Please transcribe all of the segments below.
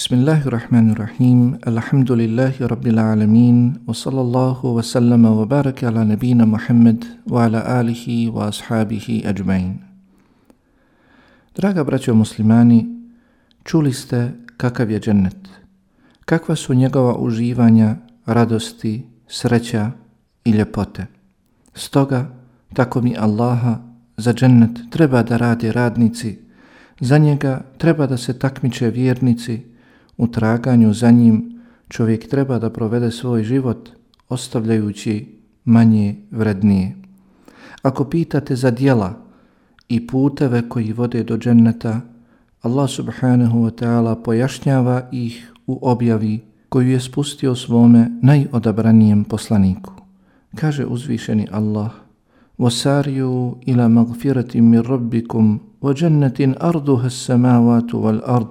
بسم الله الرحمن الرحيم الحمد لله رب العالمين وصلى الله وسلم وبارك على نبينا محمد وعلى آله وأصحابه أجمعين Draga braćo muslimani, čuli ste kakav je džennet, kakva su njegova uživanja, radosti, sreća i ljepote. Stoga, tako mi Allaha, za džennet treba da radi radnici, za njega treba da se takmiče vjernici, u traganju za njim čovjek treba da provede svoj život ostavljajući manje vrednije. Ako pitate za dijela i puteve koji vode do dženneta, Allah subhanahu wa ta'ala pojašnjava ih u objavi koju je spustio svome najodabranijem poslaniku. Kaže uzvišeni Allah وَسَارِيُوا إِلَى مَغْفِرَةٍ مِّن رَبِّكُمْ وَجَنَّةٍ أَرْضُهَا السَّمَاوَاتُ وَالْأَرْضُ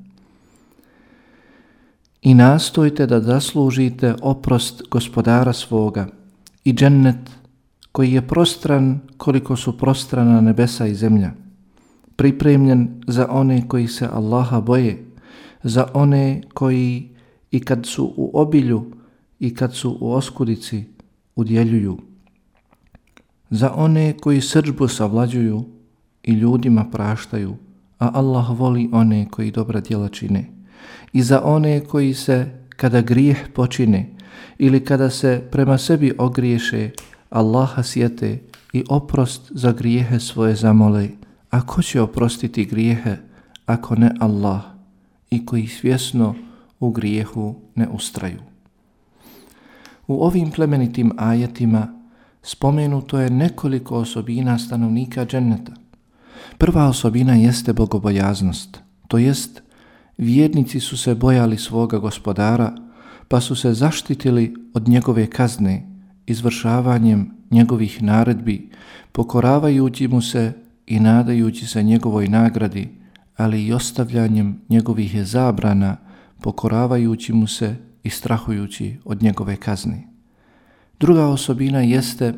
i nastojte da zaslužite oprost gospodara svoga i džennet koji je prostran koliko su prostrana nebesa i zemlja, pripremljen za one koji se Allaha boje, za one koji i kad su u obilju i kad su u oskudici udjeljuju, za one koji srđbu savlađuju i ljudima praštaju, a Allah voli one koji dobra djela čine i za one koji se kada grijeh počine ili kada se prema sebi ogriješe Allaha sjete i oprost za grijehe svoje zamole. A ko će oprostiti grijehe ako ne Allah i koji svjesno u grijehu ne ustraju? U ovim plemenitim ajetima spomenuto je nekoliko osobina stanovnika dženneta. Prva osobina jeste bogobojaznost, to jest vjernici su se bojali svoga gospodara, pa su se zaštitili od njegove kazne izvršavanjem njegovih naredbi, pokoravajući mu se i nadajući se njegovoj nagradi, ali i ostavljanjem njegovih zabrana, pokoravajući mu se i strahujući od njegove kazne. Druga osobina jeste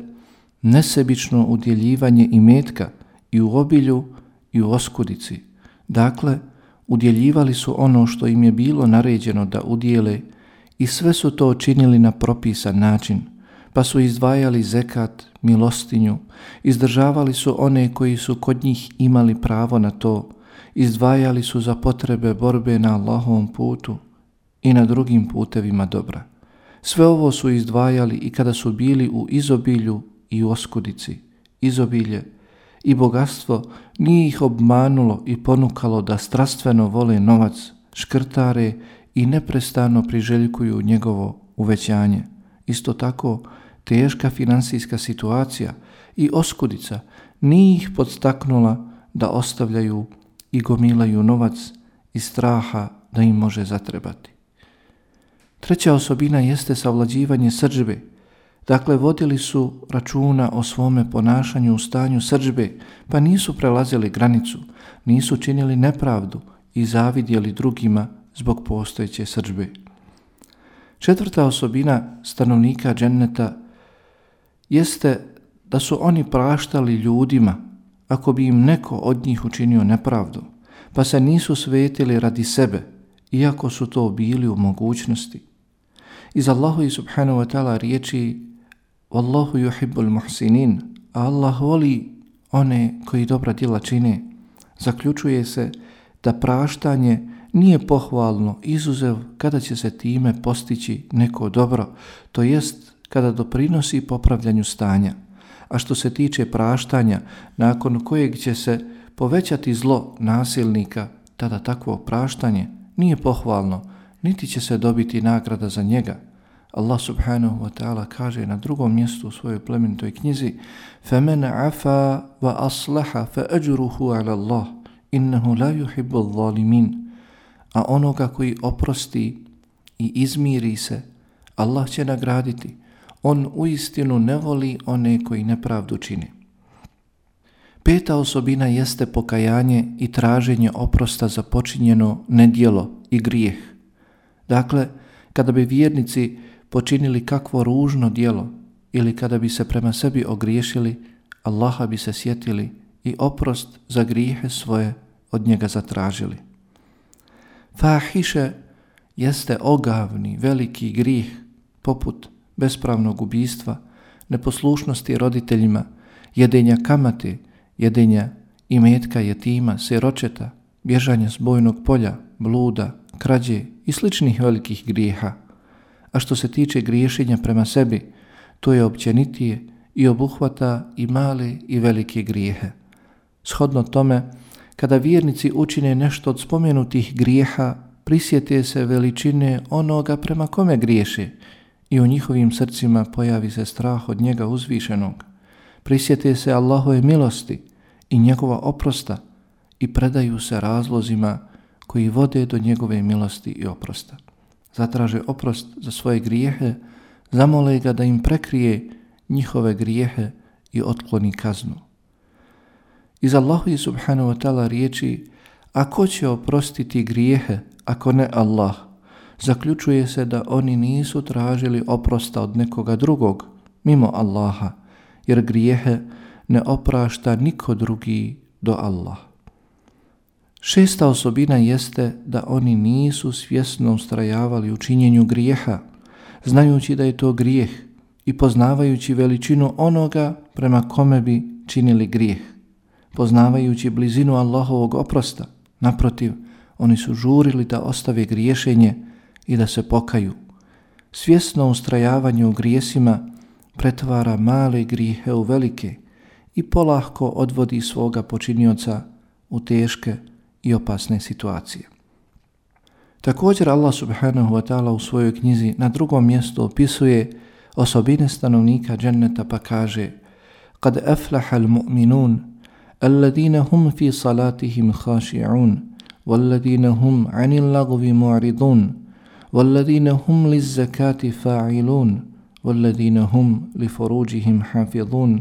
nesebično udjeljivanje i metka i u obilju i u oskudici, dakle, udjeljivali su ono što im je bilo naređeno da udjele i sve su to činili na propisan način, pa su izdvajali zekat, milostinju, izdržavali su one koji su kod njih imali pravo na to, izdvajali su za potrebe borbe na Allahovom putu i na drugim putevima dobra. Sve ovo su izdvajali i kada su bili u izobilju i u oskudici. Izobilje i bogatstvo nije ih obmanulo i ponukalo da strastveno vole novac, škrtare i neprestano priželjkuju njegovo uvećanje. Isto tako, teška finansijska situacija i oskudica nije ih podstaknula da ostavljaju i gomilaju novac iz straha da im može zatrebati. Treća osobina jeste savlađivanje srđbe, Dakle, vodili su računa o svome ponašanju u stanju srđbe, pa nisu prelazili granicu, nisu činili nepravdu i zavidjeli drugima zbog postojeće srđbe. Četvrta osobina stanovnika dženneta jeste da su oni praštali ljudima ako bi im neko od njih učinio nepravdu, pa se nisu svetili radi sebe, iako su to bili u mogućnosti. Iz Allahu i subhanahu wa ta'ala riječi Wallahu yuhibbul muhsinin. Allah voli one koji dobra djela čine. Zaključuje se da praštanje nije pohvalno izuzev kada će se time postići neko dobro, to jest kada doprinosi popravljanju stanja. A što se tiče praštanja, nakon kojeg će se povećati zlo nasilnika, tada takvo praštanje nije pohvalno, niti će se dobiti nagrada za njega. Allah subhanahu wa ta'ala kaže na drugom mjestu u svojoj plemenitoj knjizi فَمَنْ عَفَا وَأَصْلَحَ فَأَجْرُهُ عَلَى اللَّهِ إِنَّهُ لَا يُحِبُّ الظَّالِمِينَ a onoga koji oprosti i izmiri se, Allah će nagraditi. On u istinu ne voli one koji nepravdu čini. Peta osobina jeste pokajanje i traženje oprosta za počinjeno nedjelo i grijeh. Dakle, kada bi vjernici počinili kakvo ružno dijelo ili kada bi se prema sebi ogriješili, Allaha bi se sjetili i oprost za grijehe svoje od njega zatražili. Fahiše jeste ogavni, veliki grijeh poput bespravnog ubijstva, neposlušnosti roditeljima, jedenja kamate, jedenja imetka jetima, siročeta, bježanja s bojnog polja, bluda, krađe i sličnih velikih grijeha. A što se tiče griješenja prema sebi, to je općenitije i obuhvata i male i velike grijehe. Shodno tome, kada vjernici učine nešto od spomenutih grijeha, prisjete se veličine onoga prema kome griješe i u njihovim srcima pojavi se strah od njega uzvišenog. Prisjete se Allahove milosti i njegova oprosta i predaju se razlozima koji vode do njegove milosti i oprosta. Zatraže oprost za svoje grijehe, zamole ga da im prekrije njihove grijehe i otkloni kaznu. Iz Allahu subhanahu wa ta'ala riječi, a ko će oprostiti grijehe ako ne Allah? Zaključuje se da oni nisu tražili oprosta od nekoga drugog, mimo Allaha, jer grijehe ne oprašta niko drugi do Allaha. Šesta osobina jeste da oni nisu svjesno ustrajavali u činjenju grijeha, znajući da je to grijeh i poznavajući veličinu onoga prema kome bi činili grijeh, poznavajući blizinu Allahovog oprosta. Naprotiv, oni su žurili da ostave griješenje i da se pokaju. Svjesno ustrajavanje u grijesima pretvara male grijehe u velike i polahko odvodi svoga počinioca u teške i opasne situacije. Također Allah subhanahu wa ta'ala u svojoj knjizi na drugom mjestu opisuje osobine stanovnika dženneta pa kaže Kad aflaha al-mu'minun alladine hum fi salatihim khaši'un والذين هم عن اللغو معرضون والذين هم للزكاة فاعلون والذين هم لفروجهم حافظون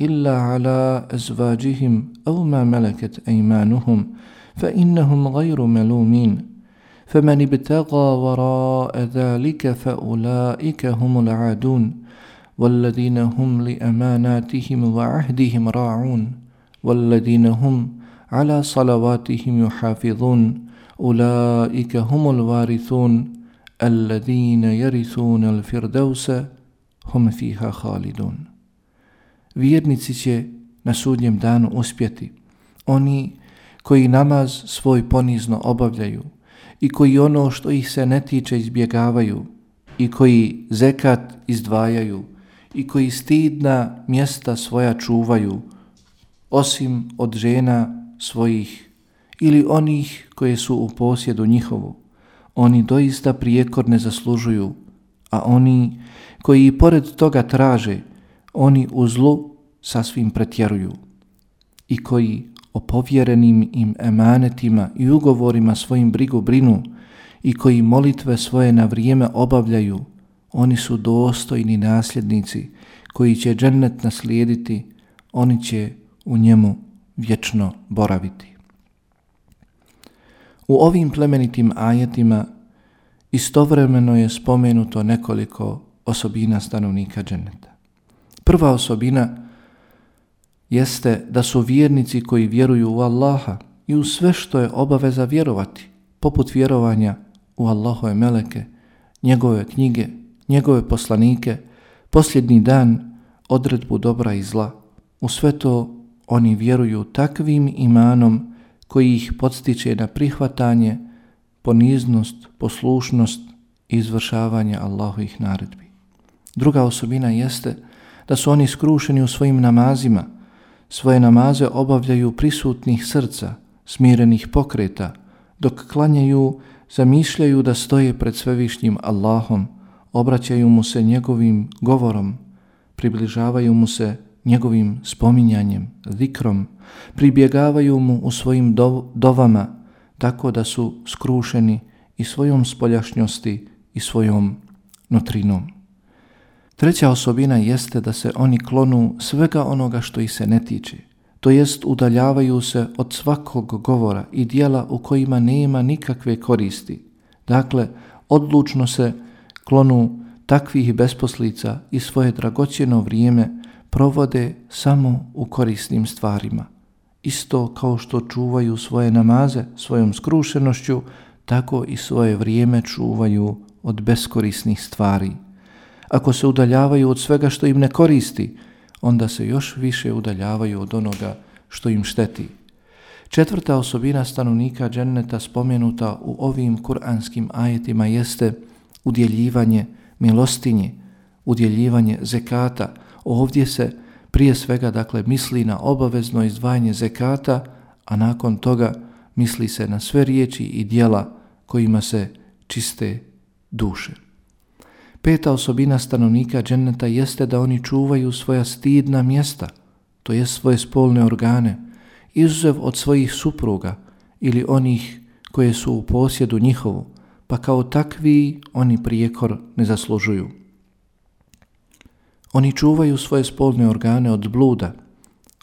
إلا على أزواجهم أو ما ملكت أيمانهم فإنهم غير ملومين. فمن ابتغى وراء ذلك فأولئك هم العادون والذين هم لأماناتهم وعهدهم راعون والذين هم على صلواتهم يحافظون. أولئك هم الوارثون الذين يرثون الفردوس هم فيها خالدون. Vjernici će na sudnjem danu uspjeti. Oni koji namaz svoj ponizno obavljaju i koji ono što ih se ne tiče izbjegavaju i koji zekat izdvajaju i koji stidna mjesta svoja čuvaju, osim od žena svojih ili onih koje su u posjedu njihovu, oni doista prijekor ne zaslužuju, a oni koji i pored toga traže, oni u zlu sasvim pretjeruju i koji o povjerenim im emanetima i ugovorima svojim brigu brinu i koji molitve svoje na vrijeme obavljaju, oni su dostojni nasljednici koji će džennet naslijediti, oni će u njemu vječno boraviti. U ovim plemenitim ajetima istovremeno je spomenuto nekoliko osobina stanovnika dženeta. Prva osobina jeste da su vjernici koji vjeruju u Allaha i u sve što je obaveza vjerovati, poput vjerovanja u Allahove meleke, njegove knjige, njegove poslanike, posljednji dan, odredbu dobra i zla. U sve to oni vjeruju takvim imanom koji ih podstiče na prihvatanje, poniznost, poslušnost i izvršavanje Allahovih naredbi. Druga osobina jeste da su oni skrušeni u svojim namazima, svoje namaze obavljaju prisutnih srca, smirenih pokreta, dok klanjaju, zamišljaju da stoje pred svevišnjim Allahom, obraćaju mu se njegovim govorom, približavaju mu se njegovim spominjanjem, zikrom, pribjegavaju mu u svojim dov dovama, tako da su skrušeni i svojom spoljašnjosti i svojom nutrinom. Treća osobina jeste da se oni klonu svega onoga što ih se ne tiče, to jest udaljavaju se od svakog govora i dijela u kojima nema nikakve koristi. Dakle, odlučno se klonu takvih besposlica i svoje dragocjeno vrijeme provode samo u korisnim stvarima. Isto kao što čuvaju svoje namaze svojom skrušenošću, tako i svoje vrijeme čuvaju od beskorisnih stvari. Ako se udaljavaju od svega što im ne koristi, onda se još više udaljavaju od onoga što im šteti. Četvrta osobina stanovnika dženneta spomenuta u ovim kuranskim ajetima jeste udjeljivanje milostinje, udjeljivanje zekata. Ovdje se prije svega dakle misli na obavezno izdvajanje zekata, a nakon toga misli se na sve riječi i dijela kojima se čiste duše. Peta osobina stanovnika dženneta jeste da oni čuvaju svoja stidna mjesta, to je svoje spolne organe, izuzev od svojih supruga ili onih koje su u posjedu njihovu, pa kao takvi oni prijekor ne zaslužuju. Oni čuvaju svoje spolne organe od bluda,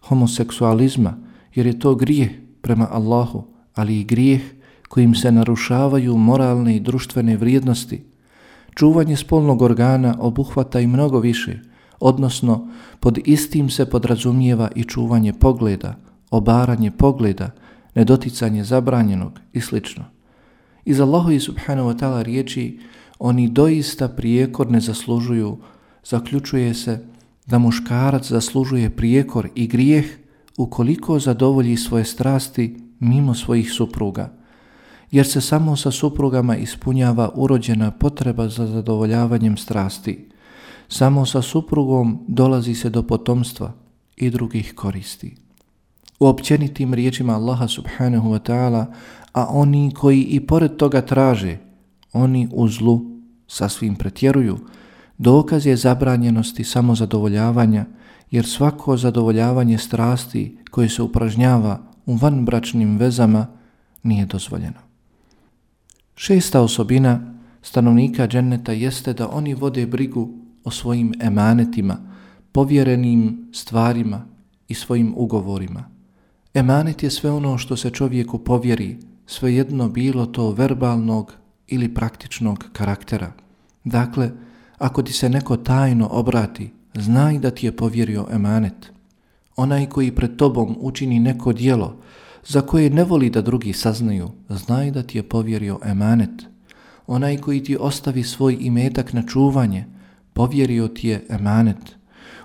homoseksualizma, jer je to grijeh prema Allahu, ali i grijeh kojim se narušavaju moralne i društvene vrijednosti. Čuvanje spolnog organa obuhvata i mnogo više, odnosno pod istim se podrazumijeva i čuvanje pogleda, obaranje pogleda, nedoticanje zabranjenog i sl. Iz Allahovi i subhanahu wa ta'ala riječi oni doista prijekor ne zaslužuju, zaključuje se da muškarac zaslužuje prijekor i grijeh ukoliko zadovolji svoje strasti mimo svojih supruga, jer se samo sa suprugama ispunjava urođena potreba za zadovoljavanjem strasti. Samo sa suprugom dolazi se do potomstva i drugih koristi. U općenitim riječima Allaha subhanahu wa ta'ala, a oni koji i pored toga traže, oni u zlu sasvim pretjeruju, dokaz je zabranjenosti samozadovoljavanja, jer svako zadovoljavanje strasti koje se upražnjava u vanbračnim vezama nije dozvoljeno. Šesta osobina stanovnika dženneta jeste da oni vode brigu o svojim emanetima, povjerenim stvarima i svojim ugovorima. Emanet je sve ono što se čovjeku povjeri, svejedno bilo to verbalnog ili praktičnog karaktera. Dakle, ako ti se neko tajno obrati, znaj da ti je povjerio emanet. Onaj koji pred tobom učini neko dijelo za koje ne voli da drugi saznaju, znaj da ti je povjerio emanet. Onaj koji ti ostavi svoj imetak na čuvanje, povjerio ti je emanet.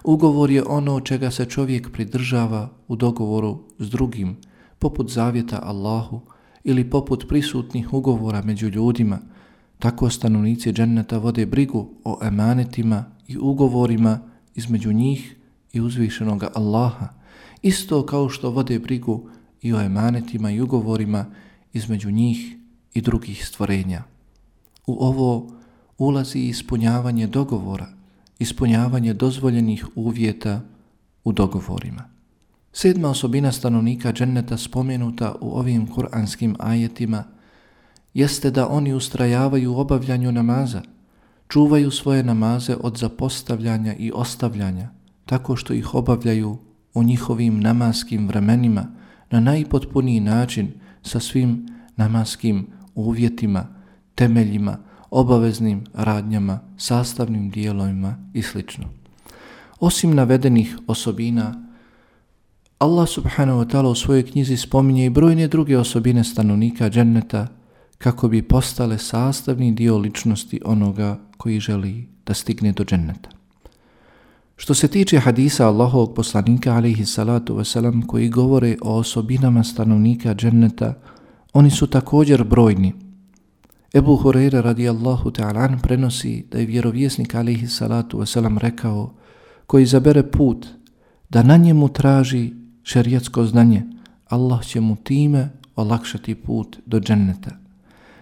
Ugovor je ono čega se čovjek pridržava u dogovoru s drugim, poput zavjeta Allahu, ili poput prisutnih ugovora među ljudima, tako stanovnici dženneta vode brigu o emanetima i ugovorima između njih i uzvišenoga Allaha, isto kao što vode brigu i o emanetima i ugovorima između njih i drugih stvorenja. U ovo ulazi ispunjavanje dogovora, ispunjavanje dozvoljenih uvjeta u dogovorima. Sedma osobina stanovnika dženneta spomenuta u ovim kuranskim ajetima jeste da oni ustrajavaju u obavljanju namaza, čuvaju svoje namaze od zapostavljanja i ostavljanja, tako što ih obavljaju u njihovim namaskim vremenima na najpotpuniji način sa svim namaskim uvjetima, temeljima, obaveznim radnjama, sastavnim dijelovima i sl. Osim navedenih osobina, Allah subhanahu wa ta'ala u svojoj knjizi spominje i brojne druge osobine stanovnika dženneta kako bi postale sastavni dio ličnosti onoga koji želi da stigne do dženneta. Što se tiče hadisa Allahovog poslanika alaihi salatu wasalam koji govore o osobinama stanovnika dženneta, oni su također brojni. Ebu Hureyre radijallahu ta'alan prenosi da je vjerovjesnik alaihi salatu wasalam rekao koji zabere put da na njemu traži šerijatsko znanje, Allah će mu time olakšati put do dženneta.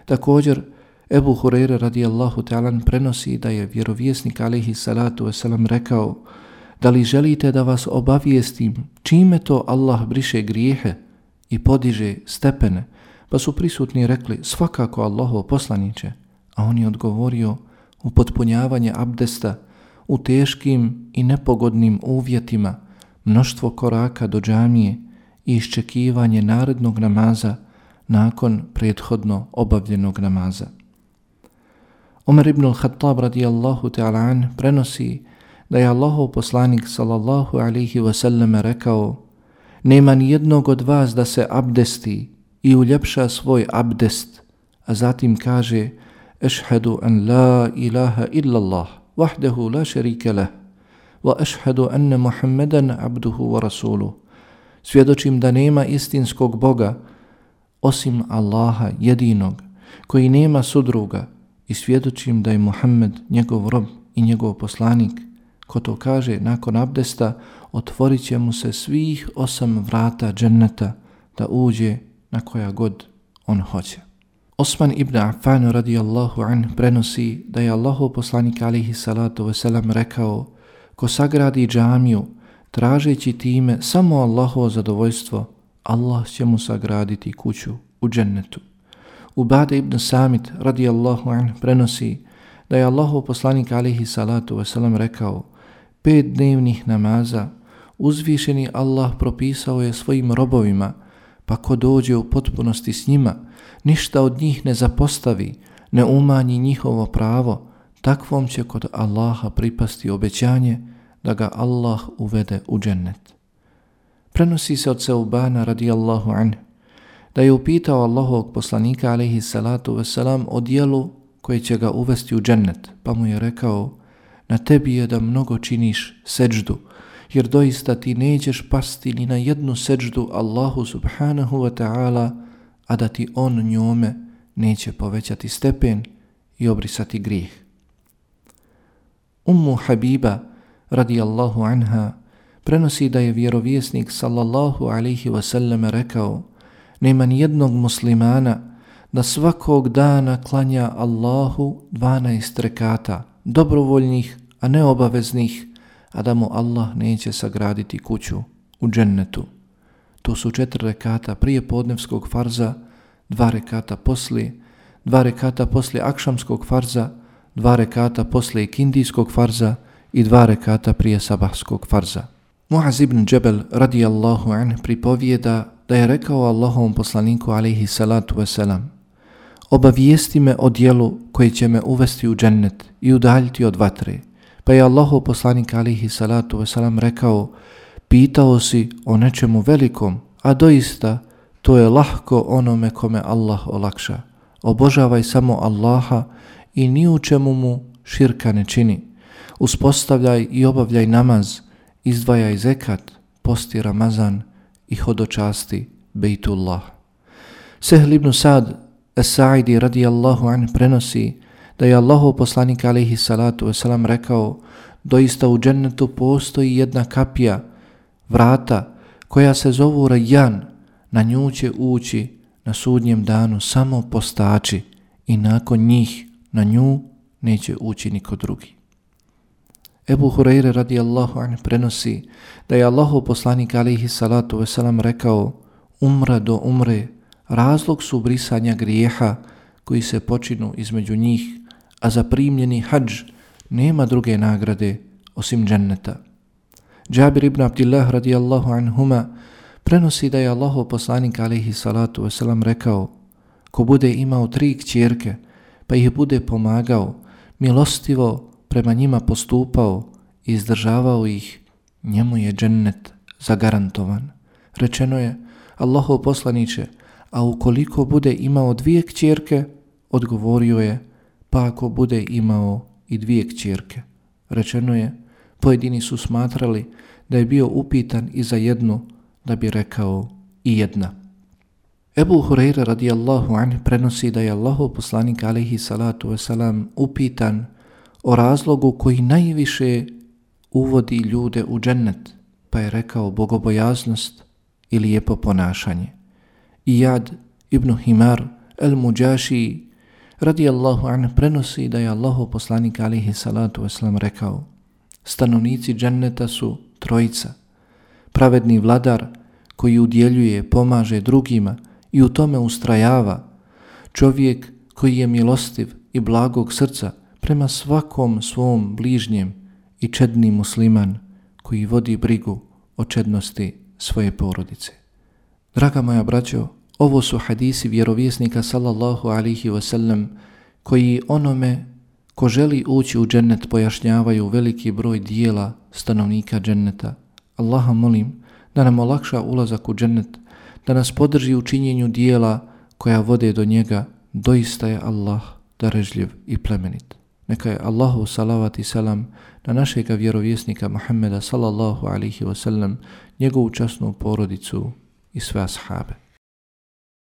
Također, Ebu Hureyre radijallahu ta'alan prenosi da je vjerovjesnik alaihi salatu wasalam rekao da li želite da vas obavijestim čime to Allah briše grijehe i podiže stepene, Pa su prisutni rekli, svakako Allahov poslaniće, a on je odgovorio, u potpunjavanje abdesta, u teškim i nepogodnim uvjetima, mnoštvo koraka do džamije i iščekivanje narednog namaza nakon prethodno obavljenog namaza. Umar ibn al-Khattab radijallahu ta'ala an prenosi da je Allahov poslanik sallallahu alihi wasallam rekao Nema ni jednog od vas da se abdesti i uljepša svoj abdest, a zatim kaže Ešhedu an la ilaha illa Allah, la šerike leh, wa ešhedu anne Muhammedan abduhu wa rasuluh. Svjedočim da nema istinskog Boga osim Allaha jedinog, koji nema sudruga i svjedočim da je Muhammed njegov rob i njegov poslanik. Ko to kaže nakon abdesta, otvorit će mu se svih osam vrata dženneta da uđe na koja god on hoće. Osman ibn Affan radijallahu an prenosi da je Allahu poslanik alihi salatu wasalam rekao ko sagradi džamiju tražeći time samo Allahovo zadovoljstvo, Allah će mu sagraditi kuću u džennetu. Ubade ibn Samit radijallahu an prenosi da je Allahu poslanik alihi salatu wasalam rekao pet dnevnih namaza uzvišeni Allah propisao je svojim robovima pa ko dođe u potpunosti s njima, ništa od njih ne zapostavi, ne umanji njihovo pravo, takvom će kod Allaha pripasti obećanje da ga Allah uvede u džennet. Prenosi se od Seubana radijallahu anhu da je upitao Allahovog poslanika alaihi salatu wasalam o dijelu koje će ga uvesti u džennet, pa mu je rekao, na tebi je da mnogo činiš seđdu, jer doista ti nećeš pasti ni na jednu seđdu Allahu subhanahu wa ta'ala, a da ti on njome neće povećati stepen i obrisati grijeh. Ummu Habiba, radijallahu anha, prenosi da je vjerovjesnik sallallahu alaihi wasallam rekao nema ni jednog muslimana da svakog dana klanja Allahu 12 rekata, dobrovoljnih, a ne obaveznih, a da mu Allah neće sagraditi kuću u džennetu. To su četiri rekata prije podnevskog farza, dva rekata poslije, dva rekata poslije akšamskog farza, dva rekata poslije kindijskog farza i dva rekata prije sabahskog farza. Muaz ibn Džebel radijallahu an pripovijeda da je rekao Allahovom poslaniku alaihi salatu wasalam obavijesti me o dijelu koje će me uvesti u džennet i udaljiti od vatre. Pa je Allahov poslanik alaihi salatu wasalam rekao, pitao si o nečemu velikom, a doista to je lahko onome kome Allah olakša. Obožavaj samo Allaha i ni u čemu mu širka ne čini. Uspostavljaj i obavljaj namaz, izdvajaj zekat, posti Ramazan i hodočasti Bejtullah. Sehl ibn Sad As-Sa'idi radijallahu an prenosi da je Allahov poslanik alaihi salatu wasalam rekao doista u džennetu postoji jedna kapija vrata koja se zovu Rajan na nju će ući na sudnjem danu samo postači i nakon njih na nju neće ući niko drugi. Ebu Hureyre radijallahu an prenosi da je Allahov poslanik alaihi salatu veselam rekao umra do umre razlog su brisanja grijeha koji se počinu između njih a za primljeni hađ nema druge nagrade osim dženneta. Džabir ibn Abdillah radijallahu anhuma prenosi da je Allahov poslanik alihi salatu veselam rekao ko bude imao tri kćerke pa ih bude pomagao, milostivo prema njima postupao i izdržavao ih, njemu je džennet zagarantovan. Rečeno je, Allahov poslaniće, a ukoliko bude imao dvije kćerke, odgovorio je, pa ako bude imao i dvije kćerke. Rečeno je, pojedini su smatrali da je bio upitan i za jednu, da bi rekao i jedna. Ebu Hureyre radijallahu an prenosi da je Allahov poslanik alaihi salatu wasalam upitan o razlogu koji najviše uvodi ljude u džennet, pa je rekao bogobojaznost i lijepo ponašanje. Iyad ibn Himar el-Muđaši radijallahu an prenosi da je Allahu poslanik alihi salatu wasalam rekao stanovnici dženneta su trojica pravedni vladar koji udjeljuje, pomaže drugima i u tome ustrajava, čovjek koji je milostiv i blagog srca prema svakom svom bližnjem i čedni musliman koji vodi brigu o čednosti svoje porodice. Draga moja braćo, ovo su hadisi vjerovjesnika sallallahu alihi wasallam koji onome ko želi ući u džennet pojašnjavaju veliki broj dijela stanovnika dženneta. Allaha molim da nam olakša ulazak u džennet, da nas podrži u činjenju dijela koja vode do njega, doista je Allah darežljiv i plemenit. Neka je Allahu salavat i salam na našega vjerovjesnika Muhammeda sallallahu alihi wasallam, njegovu časnu porodicu i sve ashabe.